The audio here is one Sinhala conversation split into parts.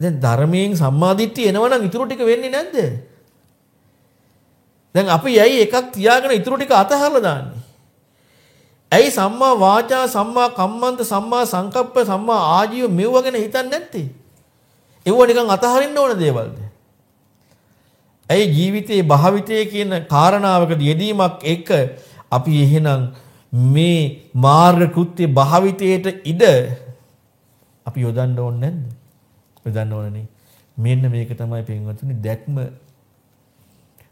දැන් ධර්මයෙන් සම්මාදිට්ඨිය එනවනම් ඊටු ටික වෙන්නේ නැද්ද? දැන් අපි ඇයි එකක් තියාගෙන ඊටු ටික අතහරලා දාන්නේ? ඇයි සම්මා වාචා සම්මා කම්මන්ත සම්මා සංකප්ප සම්මා ආජීව මෙව ගැන හිතන්නේ නැත්තේ? ඒව නිකන් අතහරින්න ඕන දේවල්ද? ඇයි ජීවිතයේ භාවිතයේ කියන කාරණාවකදී යෙදීමක් එක අපි එහෙනම් මේ මාර්ග කෘත්‍ය භාවිතයට ඉඩ අපි යොදන්න ඕනේ නැද්ද? යොදන්න ඕනනේ. මෙන්න මේක තමයි පින්වතුනි දැක්ම.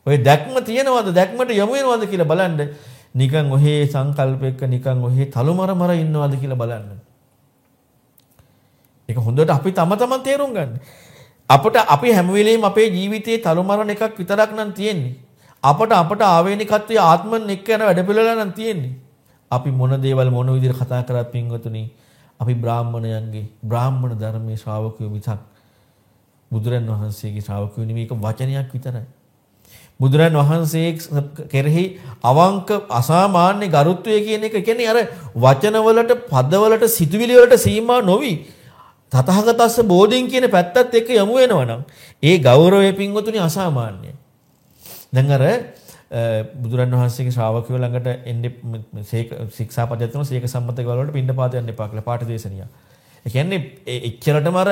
ඔය දැක්ම තියනවද දැක්මට යමු වෙනවද කියලා බලන්න. නිකන් ඔහේ සංකල්පයක නිකන් ඔහේ තලුමර මර ඉන්නවද කියලා බලන්න. ඒක හොඳට අපි තම තමන් තේරුම් ගන්න. අපට අපි හැම වෙලෙම අපේ ජීවිතයේ තලුමරණ එකක් විතරක් නම් තියෙන්නේ. අපට අපට ආවේනිකත්වයේ ආත්මන් එක්ක යන වැඩපිළිවෙල නම් තියෙන්නේ. අපි මොන දේවල් මොන විදිහට කතා කරත් පින්වතුනි අපි බ්‍රාහ්මණයන්ගේ බ්‍රාහ්මණ ධර්මයේ ශ්‍රාවකයෝ මිසක් බුදුරන් වහන්සේගේ ශ්‍රාවකයෝ නෙමෙයි ඒක වචනයක් විතරයි. බුදුරන් වහන්සේ කෙරෙහි අවංක අසාමාන්‍ය ගරුත්වය කියන එක කියන්නේ අර වචනවලට පදවලට සිතුවිලි වලට සීමා නොවි තතහගතස්ස බෝධින් කියන පැත්තත් එක්ක යමු වෙනවනම් ඒ ගෞරවය පින්වතුනි අසාමාන්‍යයි. දැන් අර බුදුරන් වහන්සේගේ ශ්‍රාවකයෝ ළඟට එන්නේ ශික්ෂාපදයක් තියෙනවා සීක සම්මත ගවල වලට පින්න පාත යන්න එපා කියලා පාඨ දේශනිය. ඒ කියන්නේ එච්චරටම අර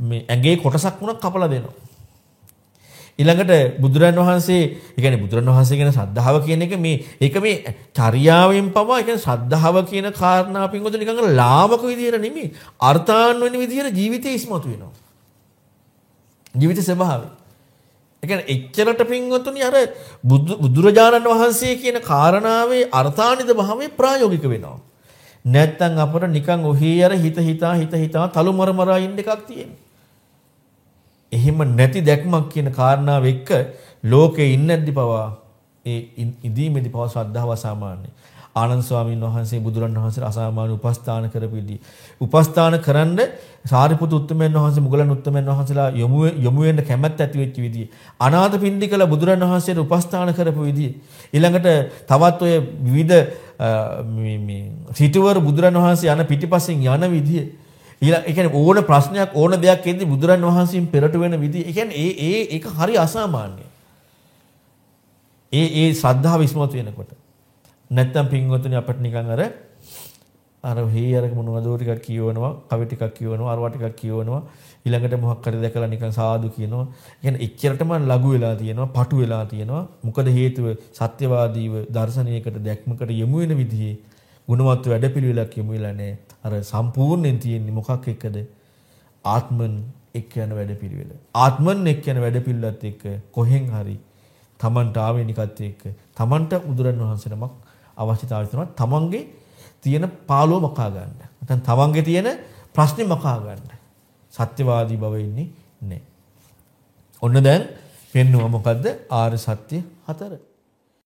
මේ ඇඟේ කොටසක් වුණා කපලා දෙනවා. ඊළඟට බුදුරන් වහන්සේ ඒ කියන්නේ බුදුරන් වහන්සේ කියන ශ්‍රද්ධාව කියන එක මේ ඒක මේ චර්යාවෙන් පවා ඒ කියන්නේ ශ්‍රද්ධාව කියන කාරණා පින්වතුනි නිකන් ලාමක විදියට නෙමෙයි අර්ථාන් වෙන විදියට ජීවිතේ ඉස්මතු වෙනවා. ජීවිත ස්වභාවය. ඒ කියන්නේ එච්චරට පින්වතුනි අර බුදුරජාණන් වහන්සේ කියන කාරණාවේ අර්ථානිත භාවයේ ප්‍රායෝගික වෙනවා. නැත්තම් අපර නිකන් ඔහේ අර හිත හිතා හිත හිතා තලු මර මරා ඉන්න එකක් තියෙනවා. එහෙම නැති දැක්මක් කියන කාරණාව එක්ක ලෝකේ ඉන්නේද්දි පවා ඒ ඉදීමේදී පවා ශ්‍රද්ධාව අසාමාන්‍යයි. ආනන්ද ස්වාමීන් වහන්සේ බුදුරන් වහන්සේට අසාමාන්‍ය උපස්ථාන කරපෙදී උපස්ථාන කරන්න සාරිපුත් උත්තමයන් වහන්සේ මුගලන් උත්තමයන් වහන්සේලා යොමු යොමු වෙන්න කැමැත්ත ඇති වෙච්ච විදිය. අනාථ පින්ඩිකල බුදුරන් වහන්සේට උපස්ථාන කරපු විදිය. ඊළඟට තවත් ඔය විවිධ මේ සිටුවර බුදුරන් වහන්සේ යන පිටිපස්සෙන් යන විදිය. ඊළඟ ඒ කියන්නේ ඕන ප්‍රශ්නයක් ඕන දෙයක් එද්දි බුදුරන් වහන්සේන් පෙරට වෙන විදිය. ඒ කියන්නේ ඒ ඒ ඒක හරි අසාමාන්‍යයි. ඒ ඒ ශ්‍රද්ධාව විශ්මතු වෙනකොට. නැත්තම් පින්වතුනි අපිට නිකන් අර අර හේ අර මොනවදෝ ටිකක් කියවනවා, කවි ටිකක් කියවනවා, අරවා ටිකක් කියවනවා. ඊළඟට මොකක් හරි දැකලා නිකන් සාදු කියනවා. කියන්නේ එච්චරටම ලඝු වෙලා තියෙනවා, පටු වෙලා තියෙනවා. මොකද හේතුව සත්‍යවාදීව දර්ශනයකට දැක්මකට යොමු වෙන විදිහේ ගුණවත් වැඩපිළිවෙලක් යොමු වෙලා නැහැ. අර සම්පූර්ණයෙන් තියෙන්නේ මොකක් එක්කද? ආත්මන් එක්ක යන වැඩපිළිවෙල. ආත්මන් එක්ක යන වැඩපිළිවෙලත් එක්ක කොහෙන් හරි Tamanට ආවෙනිකත් එක්ක Tamanට උදුරන් වහන්සේ නමක් අවශ්‍යතාවය තියෙනවා තමන්ගේ තියෙන පාළුව මකා ගන්න. නැත්නම් තමන්ගේ තියෙන ප්‍රශ්නේ මකා ගන්න. සත්‍යවාදී බව ඉන්නේ නැහැ. ඔන්න දැන් පෙන්නුවා මොකද්ද? ආර්ය සත්‍ය හතර.